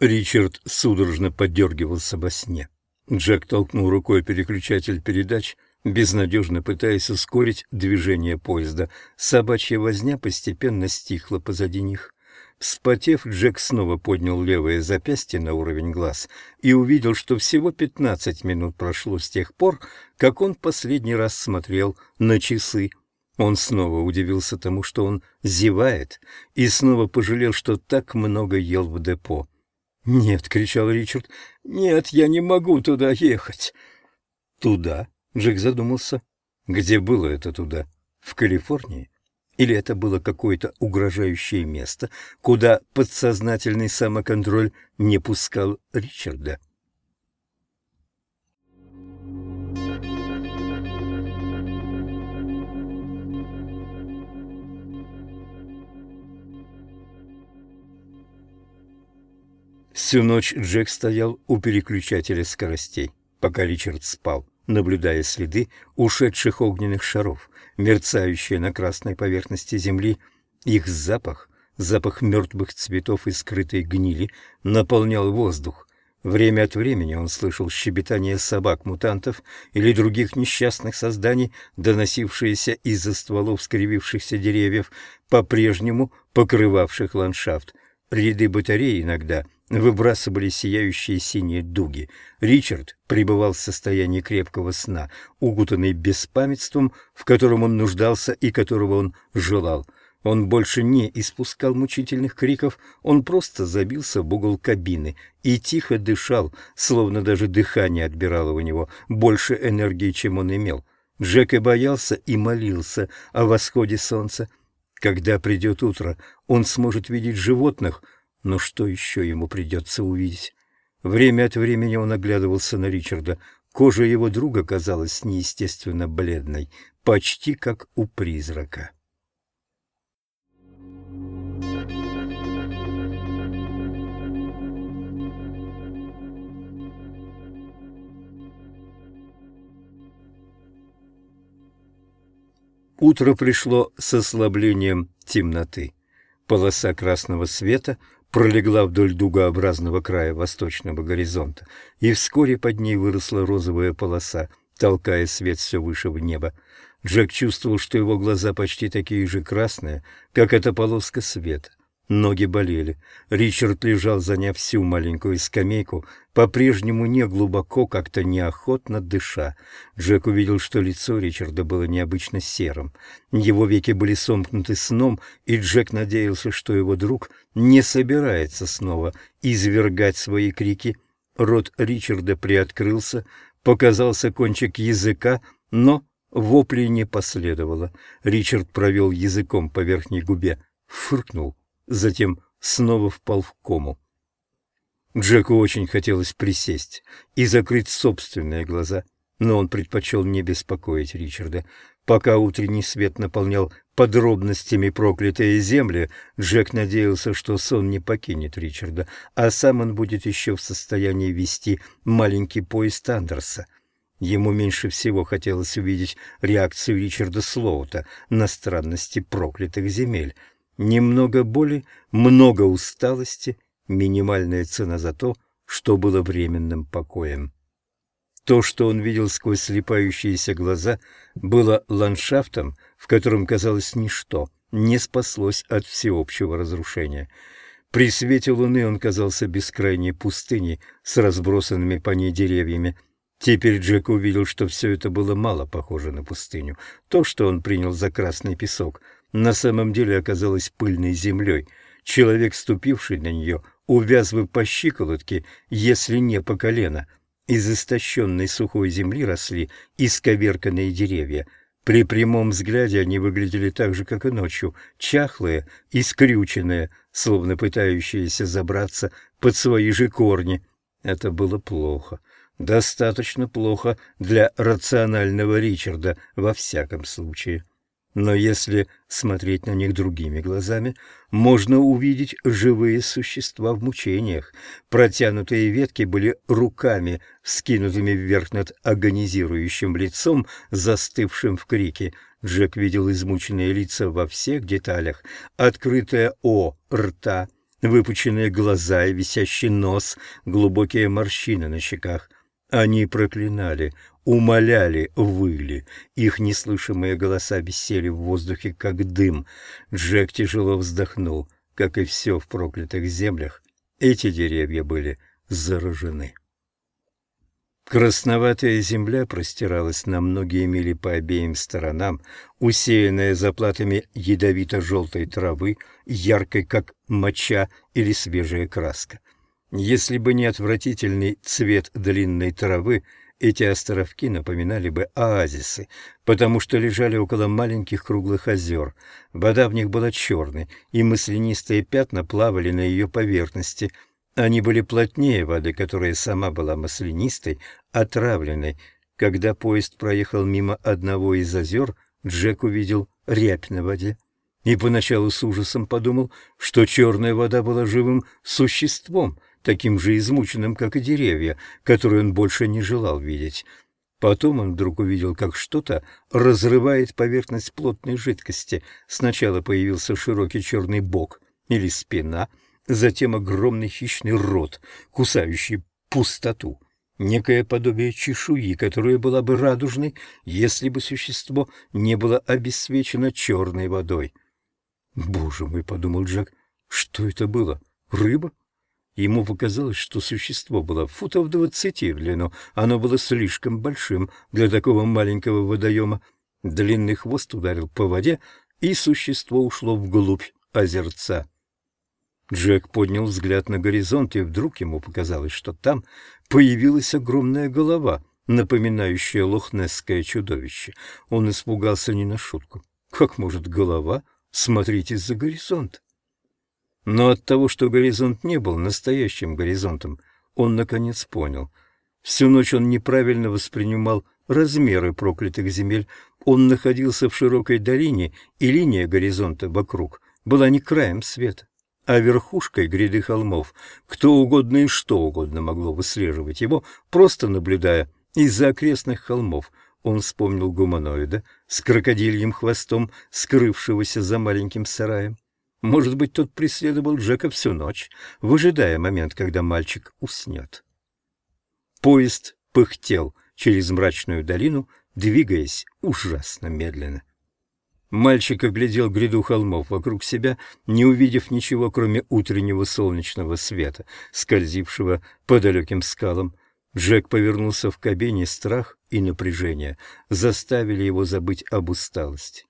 Ричард судорожно подергивался во сне. Джек толкнул рукой переключатель передач, безнадежно пытаясь ускорить движение поезда. Собачья возня постепенно стихла позади них. Вспотев, Джек снова поднял левое запястье на уровень глаз и увидел, что всего пятнадцать минут прошло с тех пор, как он последний раз смотрел на часы. Он снова удивился тому, что он зевает, и снова пожалел, что так много ел в депо. «Нет!» — кричал Ричард. «Нет, я не могу туда ехать!» «Туда?» — Джек задумался. «Где было это туда? В Калифорнии? Или это было какое-то угрожающее место, куда подсознательный самоконтроль не пускал Ричарда?» Всю ночь Джек стоял у переключателя скоростей, пока Ричард спал, наблюдая следы ушедших огненных шаров, мерцающие на красной поверхности земли. Их запах, запах мертвых цветов и скрытой гнили, наполнял воздух. Время от времени он слышал щебетание собак-мутантов или других несчастных созданий, доносившиеся из-за стволов скривившихся деревьев, по-прежнему покрывавших ландшафт. Ряды батареи иногда — выбрасывали сияющие синие дуги. Ричард пребывал в состоянии крепкого сна, укутанный беспамятством, в котором он нуждался и которого он желал. Он больше не испускал мучительных криков, он просто забился в угол кабины и тихо дышал, словно даже дыхание отбирало у него больше энергии, чем он имел. Джек и боялся и молился о восходе солнца. Когда придет утро, он сможет видеть животных — но что еще ему придется увидеть? Время от времени он оглядывался на Ричарда. Кожа его друга казалась неестественно бледной, почти как у призрака. Утро пришло с ослаблением темноты. Полоса красного света пролегла вдоль дугообразного края восточного горизонта, и вскоре под ней выросла розовая полоса, толкая свет все выше в небо. Джек чувствовал, что его глаза почти такие же красные, как эта полоска света. Ноги болели. Ричард лежал, заняв всю маленькую скамейку, по-прежнему не глубоко, как-то неохотно дыша. Джек увидел, что лицо Ричарда было необычно серым. Его веки были сомкнуты сном, и Джек надеялся, что его друг не собирается снова извергать свои крики. Рот Ричарда приоткрылся, показался кончик языка, но воплей не последовало. Ричард провел языком по верхней губе, фыркнул затем снова впал в кому. Джеку очень хотелось присесть и закрыть собственные глаза, но он предпочел не беспокоить Ричарда. Пока утренний свет наполнял подробностями проклятые земли, Джек надеялся, что сон не покинет Ричарда, а сам он будет еще в состоянии вести маленький поезд Андерса. Ему меньше всего хотелось увидеть реакцию Ричарда Слоута на странности проклятых земель — Немного боли, много усталости, минимальная цена за то, что было временным покоем. То, что он видел сквозь слепающиеся глаза, было ландшафтом, в котором, казалось, ничто не спаслось от всеобщего разрушения. При свете луны он казался бескрайней пустыней с разбросанными по ней деревьями. Теперь Джек увидел, что все это было мало похоже на пустыню. То, что он принял за красный песок — на самом деле оказалась пыльной землей. Человек, ступивший на нее, увяз бы по щиколотке, если не по колено. Из истощенной сухой земли росли исковерканные деревья. При прямом взгляде они выглядели так же, как и ночью, чахлые и скрюченные, словно пытающиеся забраться под свои же корни. Это было плохо. Достаточно плохо для рационального Ричарда во всяком случае. Но если смотреть на них другими глазами, можно увидеть живые существа в мучениях. Протянутые ветки были руками, скинутыми вверх над агонизирующим лицом, застывшим в крике. Джек видел измученные лица во всех деталях, открытое «О» рта, выпученные глаза и висящий нос, глубокие морщины на щеках. Они проклинали, умоляли, выли. Их неслышимые голоса висели в воздухе, как дым. Джек тяжело вздохнул. Как и все в проклятых землях, эти деревья были заражены. Красноватая земля простиралась на многие мили по обеим сторонам, усеянная заплатами ядовито-желтой травы, яркой, как моча или свежая краска. Если бы не отвратительный цвет длинной травы, эти островки напоминали бы оазисы, потому что лежали около маленьких круглых озер. Вода в них была черной, и маслянистые пятна плавали на ее поверхности – они были плотнее воды, которая сама была маслянистой, отравленной. Когда поезд проехал мимо одного из озер, Джек увидел рябь на воде. И поначалу с ужасом подумал, что черная вода была живым существом, таким же измученным, как и деревья, которые он больше не желал видеть. Потом он вдруг увидел, как что-то разрывает поверхность плотной жидкости. Сначала появился широкий черный бок или спина — затем огромный хищный рот, кусающий пустоту, некое подобие чешуи, которая была бы радужной, если бы существо не было обесвечено черной водой. «Боже мой!» — подумал Джек. «Что это было? Рыба?» Ему показалось, что существо было футов двадцати в длину. Оно было слишком большим для такого маленького водоема. Длинный хвост ударил по воде, и существо ушло вглубь озерца. Джек поднял взгляд на горизонт, и вдруг ему показалось, что там появилась огромная голова, напоминающая лохнесское чудовище. Он испугался не на шутку. Как может голова смотреть из-за горизонта? Но от того, что горизонт не был настоящим горизонтом, он наконец понял. Всю ночь он неправильно воспринимал размеры проклятых земель. Он находился в широкой долине, и линия горизонта вокруг была не краем света а верхушкой гряды холмов кто угодно и что угодно могло выслеживать его, просто наблюдая из-за окрестных холмов. Он вспомнил гуманоида с крокодильем хвостом, скрывшегося за маленьким сараем. Может быть, тот преследовал Джека всю ночь, выжидая момент, когда мальчик уснет. Поезд пыхтел через мрачную долину, двигаясь ужасно медленно. Мальчик оглядел гряду холмов вокруг себя, не увидев ничего, кроме утреннего солнечного света, скользившего по далеким скалам. Джек повернулся в кабине, страх и напряжение заставили его забыть об усталости.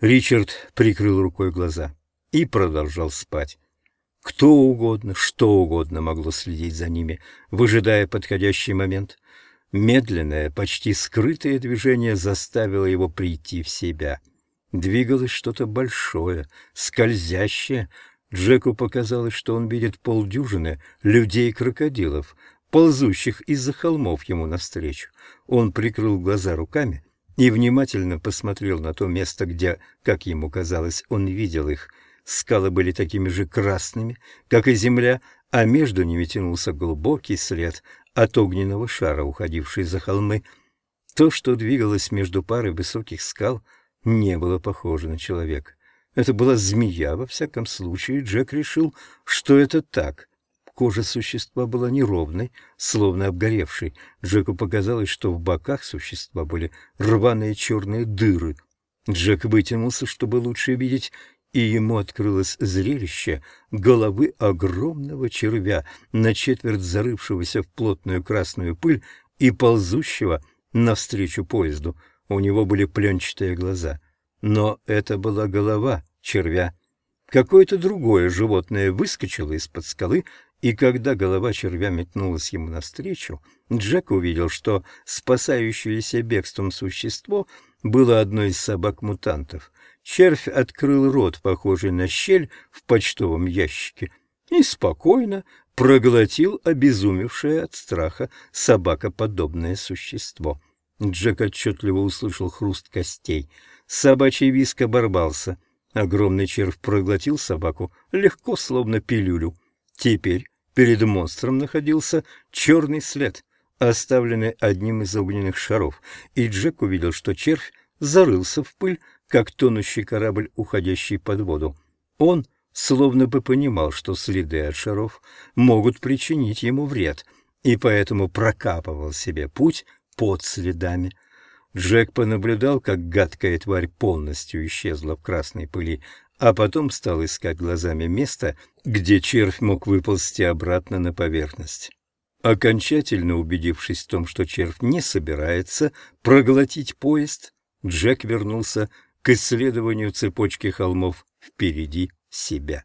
Ричард прикрыл рукой глаза и продолжал спать. Кто угодно, что угодно могло следить за ними, выжидая подходящий момент. Медленное, почти скрытое движение заставило его прийти в себя — Двигалось что-то большое, скользящее. Джеку показалось, что он видит полдюжины людей-крокодилов, ползущих из-за холмов ему навстречу. Он прикрыл глаза руками и внимательно посмотрел на то место, где, как ему казалось, он видел их. Скалы были такими же красными, как и земля, а между ними тянулся глубокий след от огненного шара, уходивший за холмы. То, что двигалось между парой высоких скал — не было похоже на человека. Это была змея, во всяком случае, Джек решил, что это так. Кожа существа была неровной, словно обгоревшей. Джеку показалось, что в боках существа были рваные черные дыры. Джек вытянулся, чтобы лучше видеть, и ему открылось зрелище головы огромного червя, на четверть зарывшегося в плотную красную пыль и ползущего навстречу поезду — у него были пленчатые глаза. Но это была голова червя. Какое-то другое животное выскочило из-под скалы, и когда голова червя метнулась ему навстречу, Джек увидел, что спасающееся бегством существо было одной из собак-мутантов. Червь открыл рот, похожий на щель в почтовом ящике, и спокойно проглотил обезумевшее от страха собакоподобное существо. Джек отчетливо услышал хруст костей. Собачий виск оборвался. Огромный червь проглотил собаку легко, словно пилюлю. Теперь перед монстром находился черный след, оставленный одним из огненных шаров, и Джек увидел, что червь зарылся в пыль, как тонущий корабль, уходящий под воду. Он словно бы понимал, что следы от шаров могут причинить ему вред, и поэтому прокапывал себе путь под следами. Джек понаблюдал, как гадкая тварь полностью исчезла в красной пыли, а потом стал искать глазами место, где червь мог выползти обратно на поверхность. Окончательно убедившись в том, что червь не собирается проглотить поезд, Джек вернулся к исследованию цепочки холмов впереди себя.